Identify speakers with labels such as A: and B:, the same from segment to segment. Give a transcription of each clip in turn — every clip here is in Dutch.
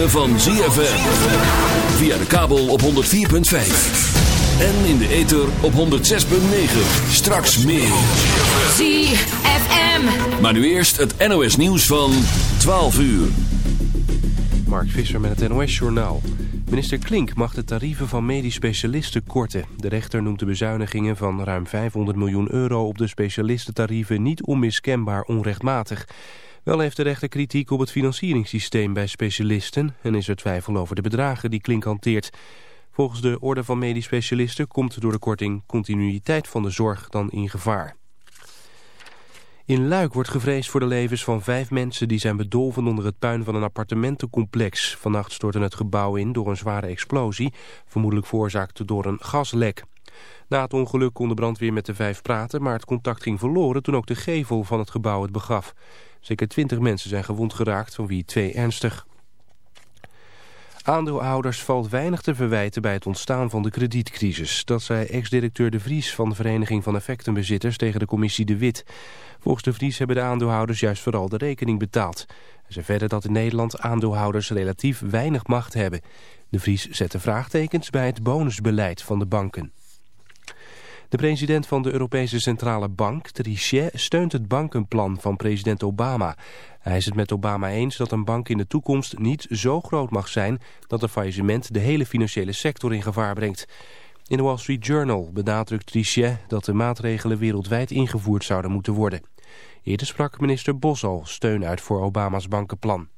A: Ritme van ZFM. Via de kabel op 104.5. En in de ether op 106.9. Straks meer.
B: ZFM.
A: Maar nu eerst het NOS nieuws van 12 uur.
C: Mark Visser met het NOS-journaal. Minister Klink mag de tarieven van medisch specialisten korten. De rechter noemt de bezuinigingen van ruim 500 miljoen euro op de specialistentarieven niet onmiskenbaar onrechtmatig. Wel heeft de rechter kritiek op het financieringssysteem bij specialisten en is er twijfel over de bedragen die Klink hanteert. Volgens de orde van medisch specialisten komt door de korting continuïteit van de zorg dan in gevaar. In Luik wordt gevreesd voor de levens van vijf mensen die zijn bedolven onder het puin van een appartementencomplex. Vannacht stortte het gebouw in door een zware explosie, vermoedelijk veroorzaakt door een gaslek. Na het ongeluk kon de brandweer met de vijf praten, maar het contact ging verloren toen ook de gevel van het gebouw het begaf. Zeker twintig mensen zijn gewond geraakt, van wie twee ernstig. Aandeelhouders valt weinig te verwijten bij het ontstaan van de kredietcrisis. Dat zei ex-directeur De Vries van de Vereniging van Effectenbezitters tegen de commissie De Wit. Volgens De Vries hebben de aandeelhouders juist vooral de rekening betaald. Hij zei verder dat in Nederland aandeelhouders relatief weinig macht hebben. De Vries zette vraagtekens bij het bonusbeleid van de banken. De president van de Europese Centrale Bank, Trichet, steunt het bankenplan van president Obama. Hij is het met Obama eens dat een bank in de toekomst niet zo groot mag zijn dat een faillissement de hele financiële sector in gevaar brengt. In de Wall Street Journal benadrukt Trichet dat de maatregelen wereldwijd ingevoerd zouden moeten worden. Eerder sprak minister Bos al steun uit voor Obama's bankenplan.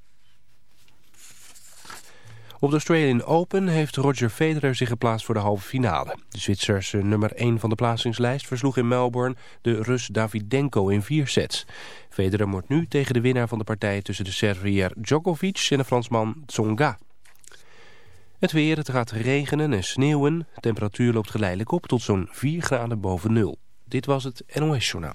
C: Op de Australian Open heeft Roger Federer zich geplaatst voor de halve finale. De Zwitserse nummer 1 van de plaatsingslijst versloeg in Melbourne de Rus Davidenko in vier sets. Federer moet nu tegen de winnaar van de partij tussen de Servier Djokovic en de Fransman Tsonga. Het weer, het gaat regenen en sneeuwen. De temperatuur loopt geleidelijk op tot zo'n 4 graden boven nul. Dit was het NOS Journaal.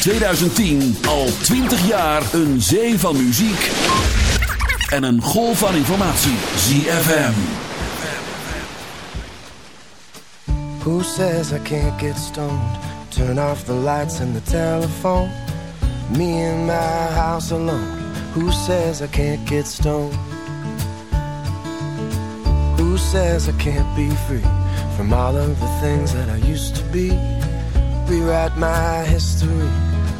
A: 2010 al 20 jaar een zee van muziek en een golf van informatie. ZFM.
D: Who says I can't get stoned? Turn off the lights and the telephone. Me in my house alone. Who says I can't get stoned? Who says I can't be free? from all of the things that I used to be. Rewrite my history.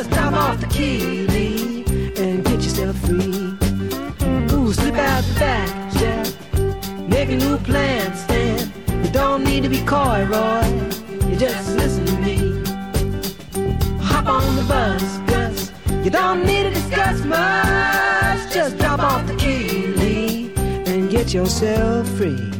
E: Just drop off the key, Lee, and get yourself free. Ooh, slip out the back, Jack. Make a new plan, Stan. You don't need to be coy, Roy. You just listen to me. Hop on the bus, Gus. You don't need to discuss much. Just drop off the key, Lee, and get yourself free.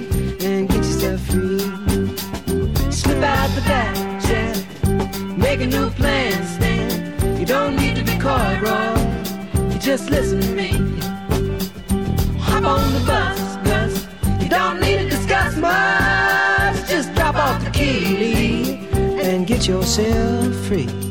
E: we're free. Slip out the back, Jeff. Make a new plan, Stan. You don't need to be caught, Roy. You just listen to me. Hop on the bus, Gus. You don't need to discuss much. Just drop off the key and get yourself free.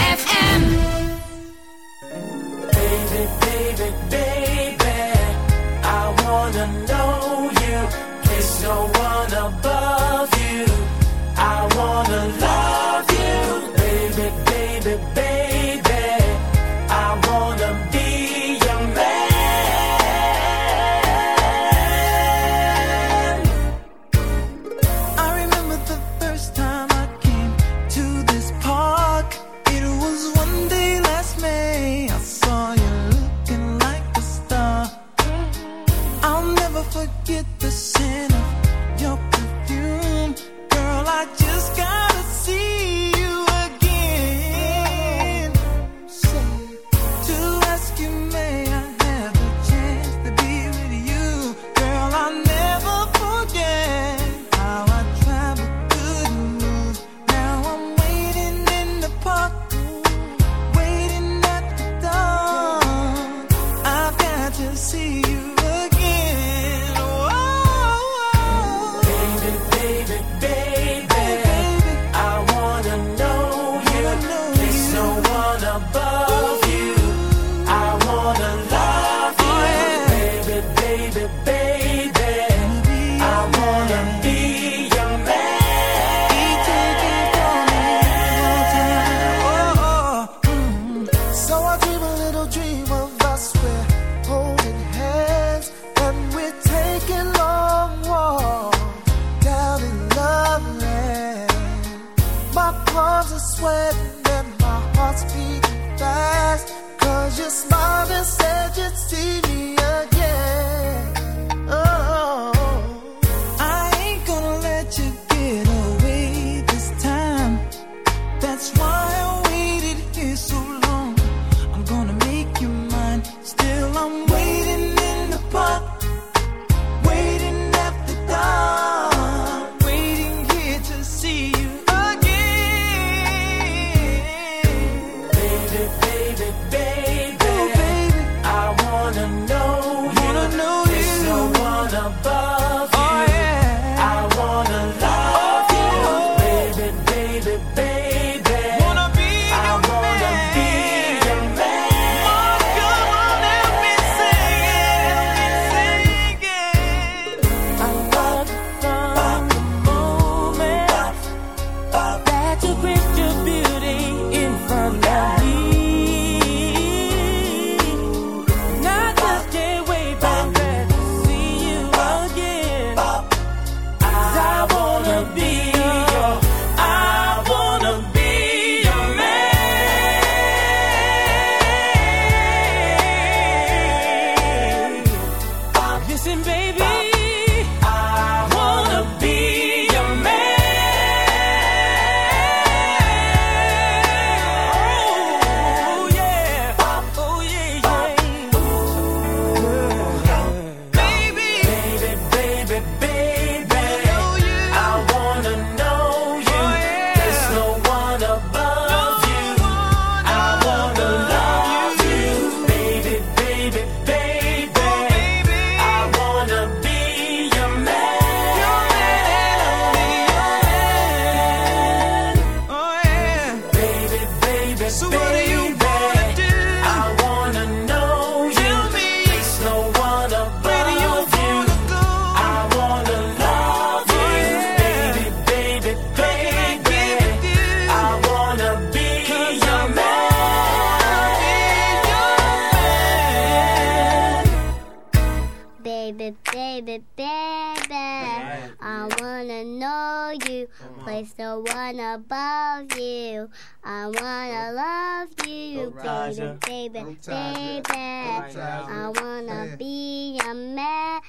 E: baby, baby. I wanna be a man.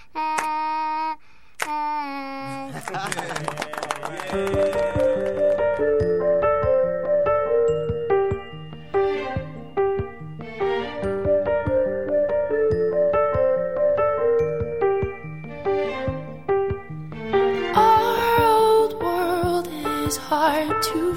E: Our old world is hard to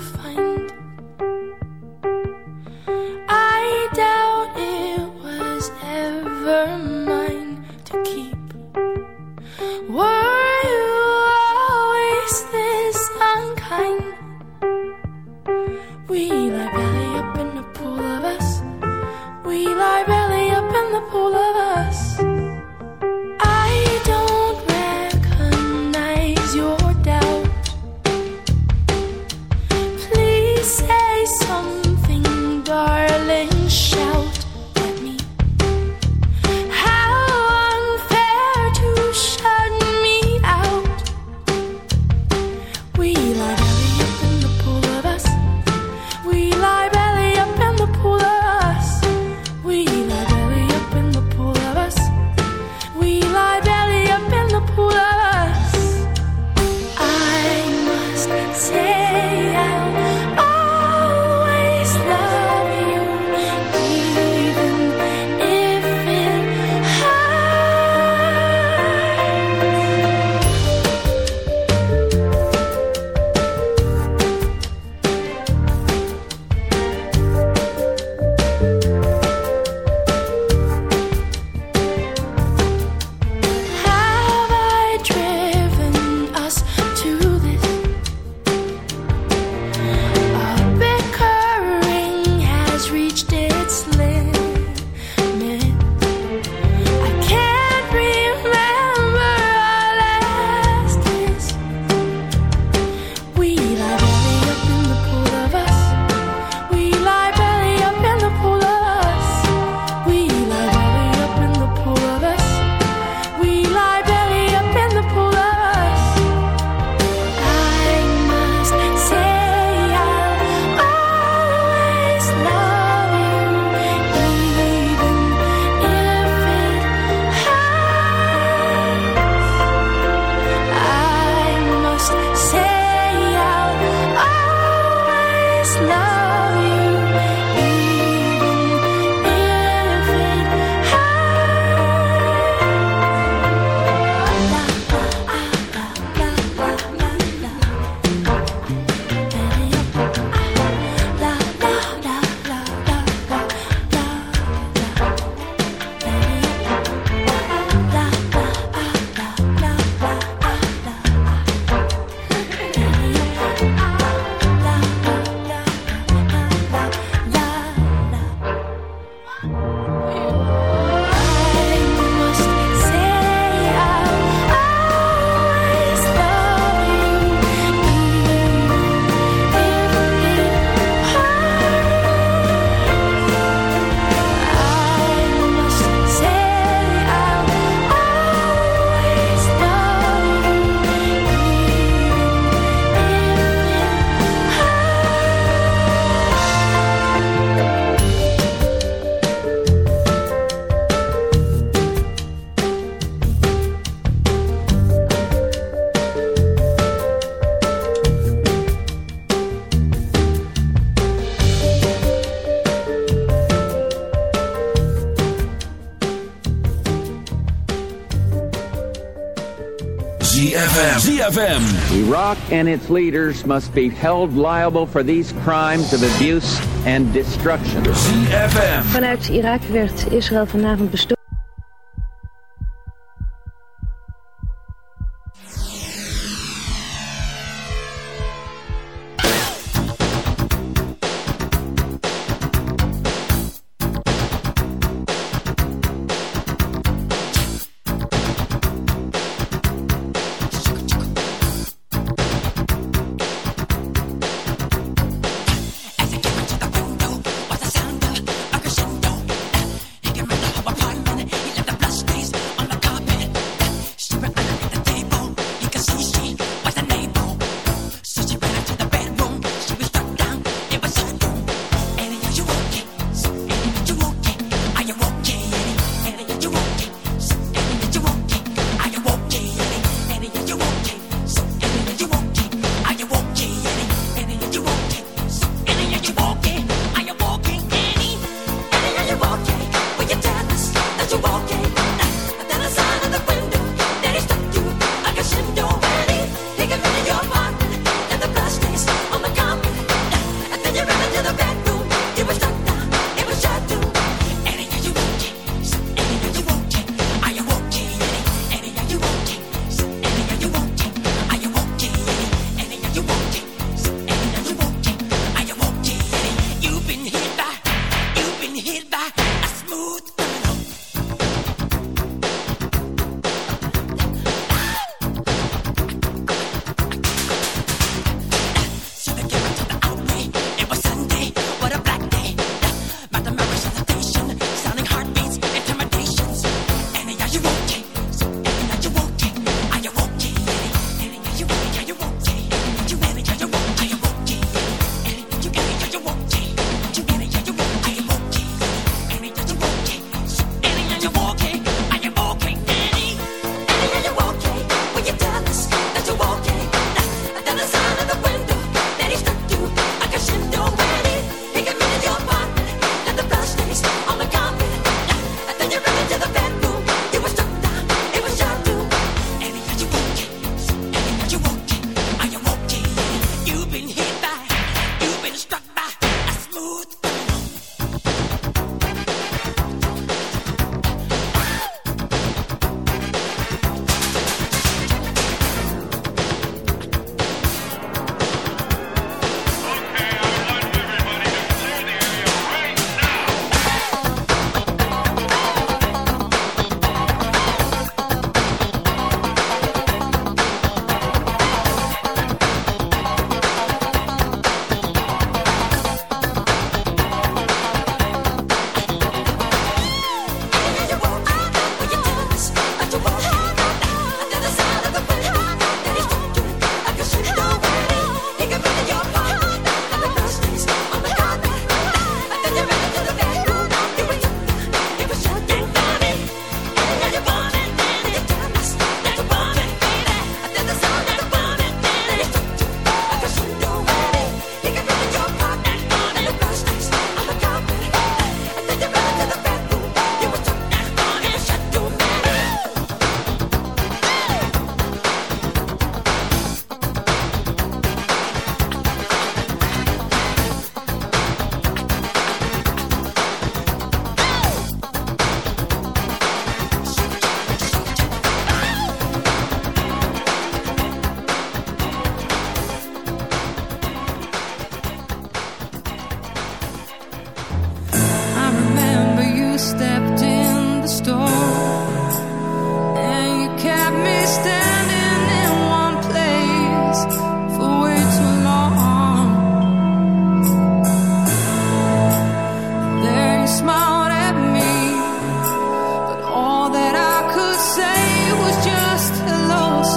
F: ZFM.
G: Iraq and its leaders must be held liable for these crimes of abuse and destruction.
F: ZFM.
H: Vanuit Irak werd Israël vanavond bestoken.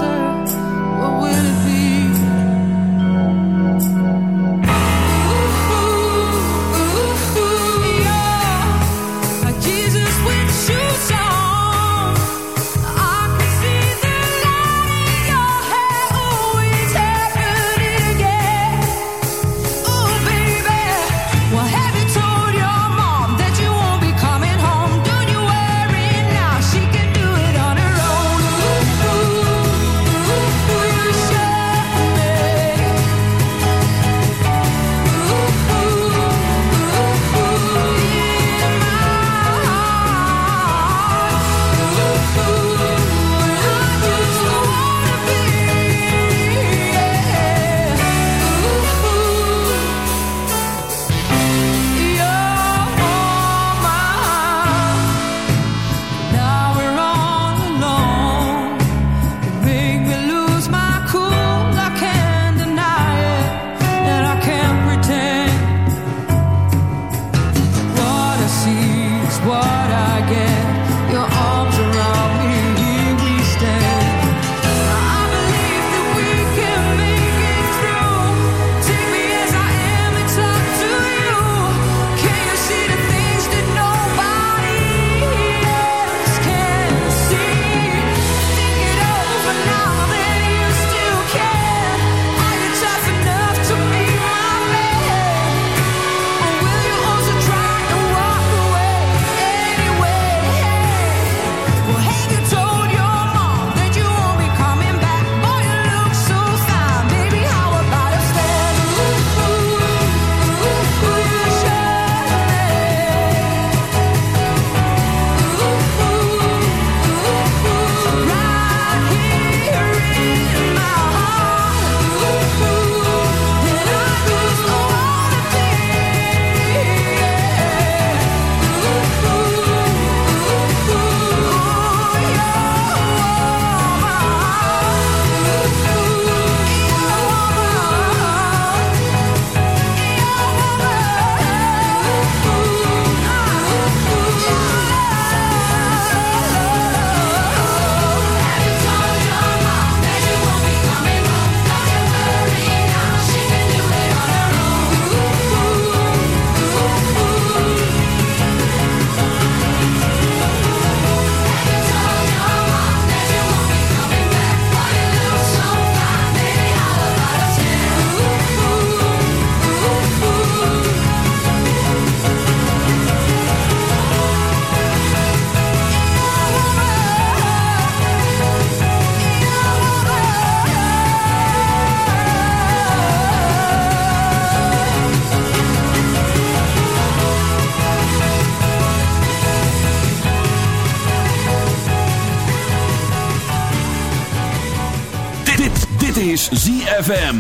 F: answer.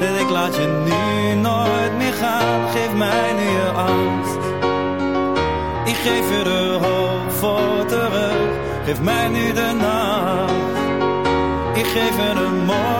I: en ik laat je nu nooit meer gaan. Geef mij nu je angst. Ik geef je de hoop voor terug. Geef mij nu de nacht. Ik geef je de morgen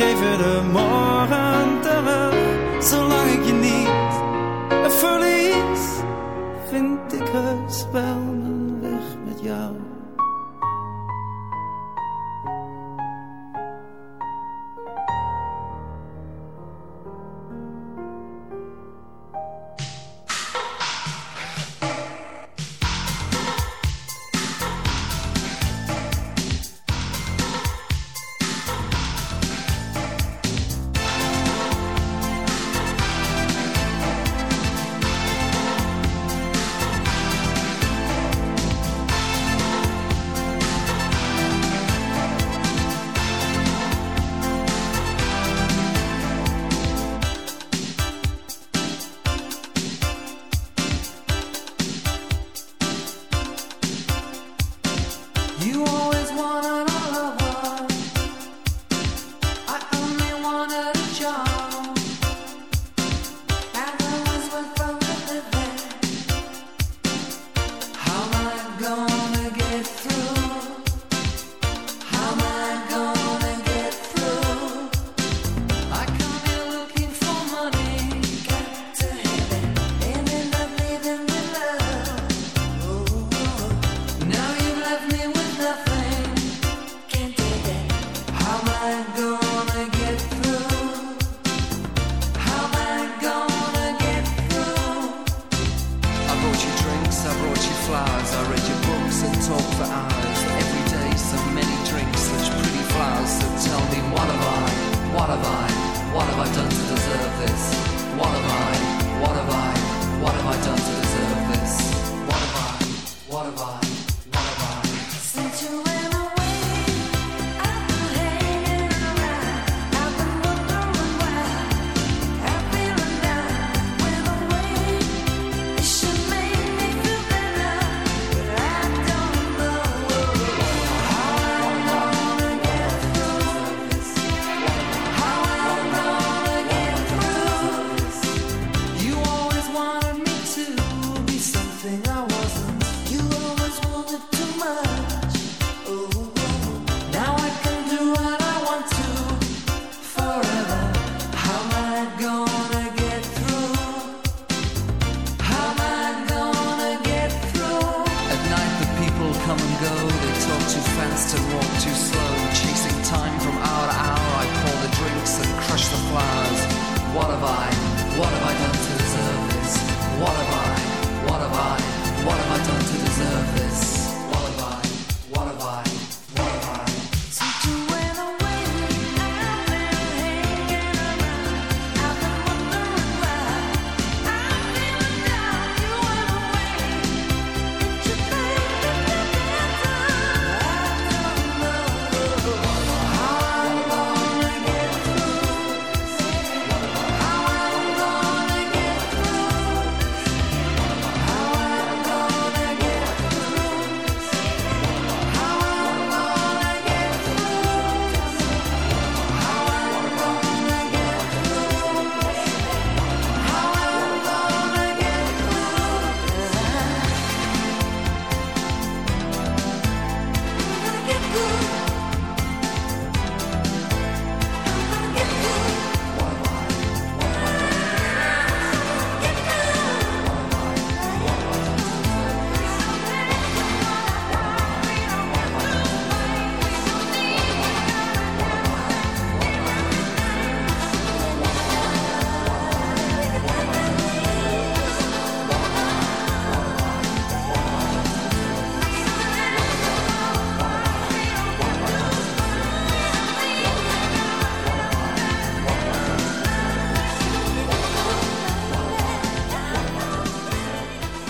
I: geef je de morgen terug, zolang ik je niet verlies, vind ik heus wel